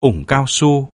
ủng cao su.